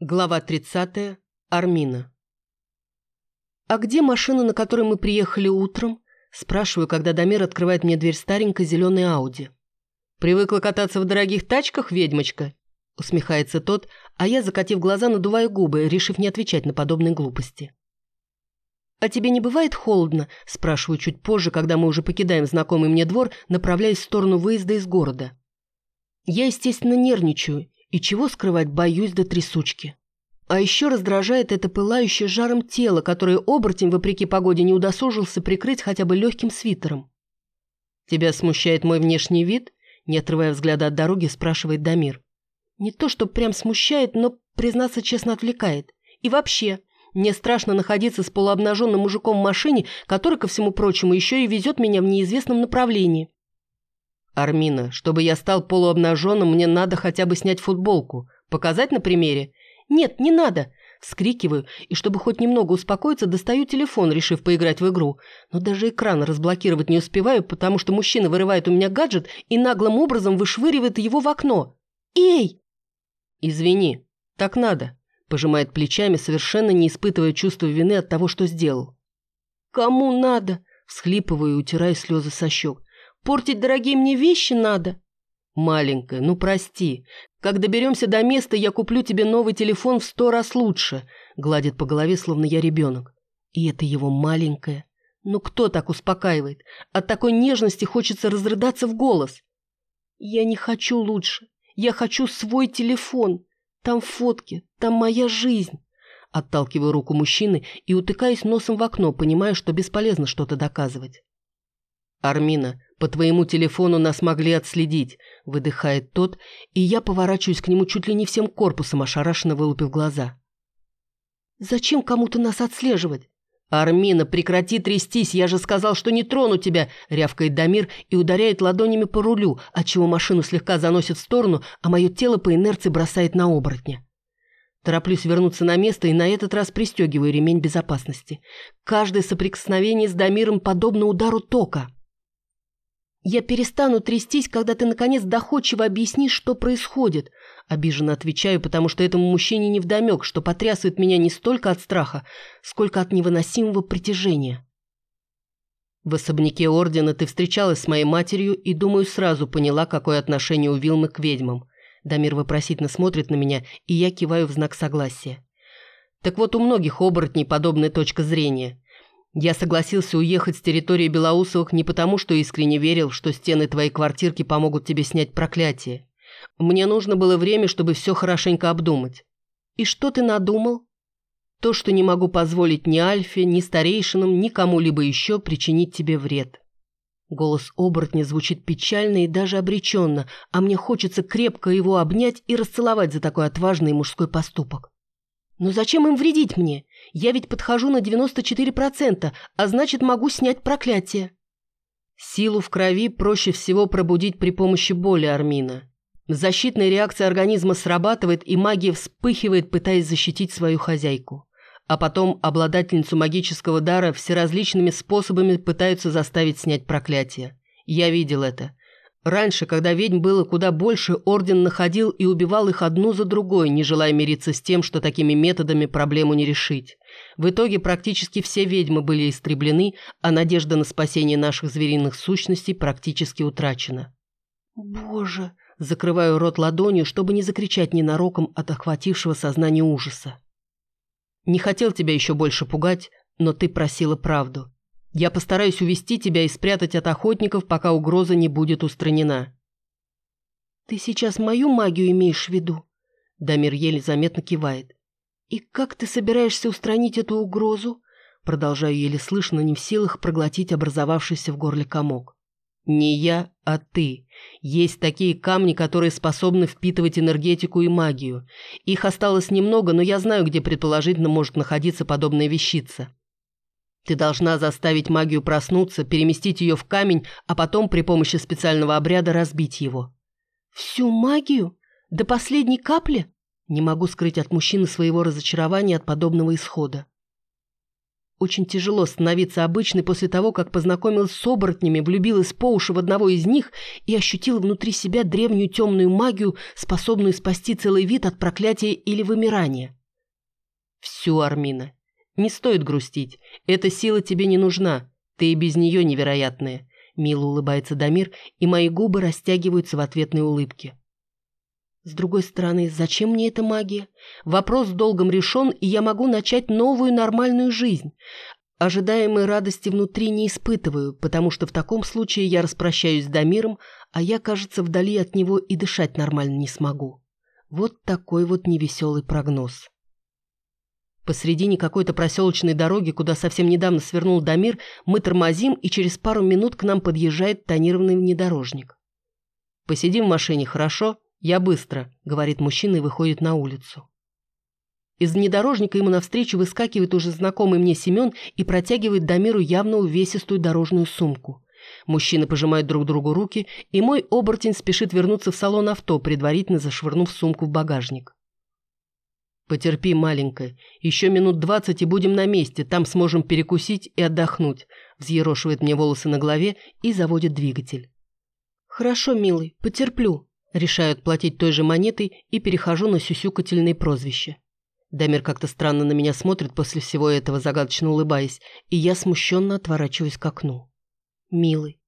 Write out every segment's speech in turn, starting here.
Глава 30. Армина. «А где машина, на которой мы приехали утром?» Спрашиваю, когда Дамир открывает мне дверь старенькой зеленой Ауди. «Привыкла кататься в дорогих тачках, ведьмочка?» Усмехается тот, а я, закатив глаза, надуваю губы, решив не отвечать на подобные глупости. «А тебе не бывает холодно?» Спрашиваю чуть позже, когда мы уже покидаем знакомый мне двор, направляясь в сторону выезда из города. Я, естественно, нервничаю и чего скрывать, боюсь до трясучки. А еще раздражает это пылающее жаром тело, которое оборотень, вопреки погоде, не удосужился прикрыть хотя бы легким свитером. «Тебя смущает мой внешний вид?» Не отрывая взгляда от дороги, спрашивает Дамир. «Не то, что прям смущает, но, признаться честно, отвлекает. И вообще, мне страшно находиться с полуобнаженным мужиком в машине, который, ко всему прочему, еще и везет меня в неизвестном направлении. «Армина, чтобы я стал полуобнаженным, мне надо хотя бы снять футболку. Показать на примере?» «Нет, не надо!» Вскрикиваю, и чтобы хоть немного успокоиться, достаю телефон, решив поиграть в игру. Но даже экран разблокировать не успеваю, потому что мужчина вырывает у меня гаджет и наглым образом вышвыривает его в окно. «Эй!» «Извини, так надо», – пожимает плечами, совершенно не испытывая чувства вины от того, что сделал. «Кому надо?» – всхлипываю и утираю слезы со щек. Портить дорогие мне вещи надо?» «Маленькая, ну прости. Как доберемся до места, я куплю тебе новый телефон в сто раз лучше», гладит по голове, словно я ребенок. И это его маленькая. Ну кто так успокаивает? От такой нежности хочется разрыдаться в голос. «Я не хочу лучше. Я хочу свой телефон. Там фотки, там моя жизнь». Отталкиваю руку мужчины и утыкаюсь носом в окно, понимая, что бесполезно что-то доказывать. «Армина, по твоему телефону нас могли отследить», – выдыхает тот, и я поворачиваюсь к нему чуть ли не всем корпусом, ошарашенно вылупив глаза. «Зачем кому-то нас отслеживать?» «Армина, прекрати трястись, я же сказал, что не трону тебя!» – рявкает Дамир и ударяет ладонями по рулю, отчего машину слегка заносит в сторону, а мое тело по инерции бросает на оборотня. Тороплюсь вернуться на место и на этот раз пристегиваю ремень безопасности. Каждое соприкосновение с Дамиром подобно удару тока. «Я перестану трястись, когда ты, наконец, доходчиво объяснишь, что происходит», обиженно отвечаю, потому что этому мужчине невдомек, что потрясывает меня не столько от страха, сколько от невыносимого притяжения. В особняке Ордена ты встречалась с моей матерью и, думаю, сразу поняла, какое отношение у Вилмы к ведьмам. Дамир вопросительно смотрит на меня, и я киваю в знак согласия. Так вот, у многих оборотней подобная точка зрения – я согласился уехать с территории Белоусовых не потому, что искренне верил, что стены твоей квартирки помогут тебе снять проклятие. Мне нужно было время, чтобы все хорошенько обдумать. И что ты надумал? То, что не могу позволить ни Альфе, ни старейшинам, ни кому-либо еще причинить тебе вред. Голос оборотня звучит печально и даже обреченно, а мне хочется крепко его обнять и расцеловать за такой отважный мужской поступок. Но зачем им вредить мне? Я ведь подхожу на 94%, а значит, могу снять проклятие. Силу в крови проще всего пробудить при помощи боли, Армина. Защитная реакция организма срабатывает, и магия вспыхивает, пытаясь защитить свою хозяйку. А потом обладательницу магического дара всеразличными способами пытаются заставить снять проклятие. Я видел это. Раньше, когда ведьм было куда больше, Орден находил и убивал их одну за другой, не желая мириться с тем, что такими методами проблему не решить. В итоге практически все ведьмы были истреблены, а надежда на спасение наших звериных сущностей практически утрачена. «Боже!» – закрываю рот ладонью, чтобы не закричать ненароком от охватившего сознания ужаса. «Не хотел тебя еще больше пугать, но ты просила правду. Я постараюсь увести тебя и спрятать от охотников, пока угроза не будет устранена». «Ты сейчас мою магию имеешь в виду?» Дамир еле заметно кивает. «И как ты собираешься устранить эту угрозу?» Продолжаю еле слышно, не в силах проглотить образовавшийся в горле комок. «Не я, а ты. Есть такие камни, которые способны впитывать энергетику и магию. Их осталось немного, но я знаю, где предположительно может находиться подобная вещица. Ты должна заставить магию проснуться, переместить ее в камень, а потом при помощи специального обряда разбить его. Всю магию? До последней капли? Не могу скрыть от мужчины своего разочарования от подобного исхода. Очень тяжело становиться обычной после того, как познакомилась с оборотнями, влюбилась по уши в одного из них и ощутила внутри себя древнюю темную магию, способную спасти целый вид от проклятия или вымирания. Все, Армина, не стоит грустить. Эта сила тебе не нужна. Ты и без нее невероятная. Мило улыбается Дамир, и мои губы растягиваются в ответной улыбке. С другой стороны, зачем мне эта магия? Вопрос долгом решен, и я могу начать новую нормальную жизнь. Ожидаемой радости внутри не испытываю, потому что в таком случае я распрощаюсь с Дамиром, а я, кажется, вдали от него и дышать нормально не смогу. Вот такой вот невеселый прогноз. Посредине какой-то проселочной дороги, куда совсем недавно свернул Дамир, мы тормозим, и через пару минут к нам подъезжает тонированный внедорожник. «Посидим в машине, хорошо? Я быстро», — говорит мужчина и выходит на улицу. Из внедорожника ему навстречу выскакивает уже знакомый мне Семен и протягивает Дамиру явно увесистую дорожную сумку. Мужчины пожимают друг другу руки, и мой оборотень спешит вернуться в салон авто, предварительно зашвырнув сумку в багажник. «Потерпи, маленькая. Еще минут двадцать и будем на месте. Там сможем перекусить и отдохнуть», взъерошивает мне волосы на голове и заводит двигатель. «Хорошо, милый, потерплю», решаю отплатить той же монетой и перехожу на сюсюкательные прозвища. Дамир как-то странно на меня смотрит после всего этого, загадочно улыбаясь, и я смущенно отворачиваюсь к окну. «Милый,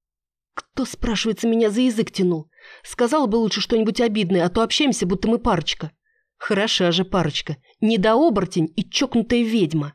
кто, спрашивается, меня за язык тянул? Сказала бы лучше что-нибудь обидное, а то общаемся, будто мы парочка». Хороша же парочка. Недооборотень и чокнутая ведьма.